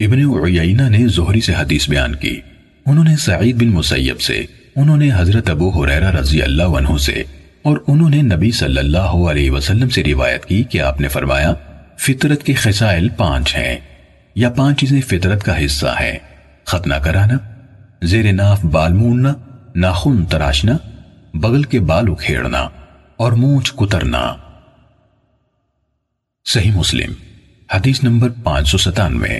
ابن عیینہ نے زہری سے حدیث بیان کی۔ انہوں نے سعید بن مسیب سے، انہوں نے حضرت ابو حریرہ رضی اللہ عنہ سے، اور انہوں نے نبی صلی اللہ علیہ وسلم سے روایت کی کہ آپ نے فرمایا، فطرت کے خسائل پانچ ہیں، یا پانچ چیزیں فطرت کا حصہ ہیں۔ ختنہ کرانا، زیر ناف بال موننا ناخن تراشنا، بغل کے بال اکھیڑنا، اور مونچھ کترنا۔ صحیح مسلم، حدیث نمبر پانچ سو ستانوے۔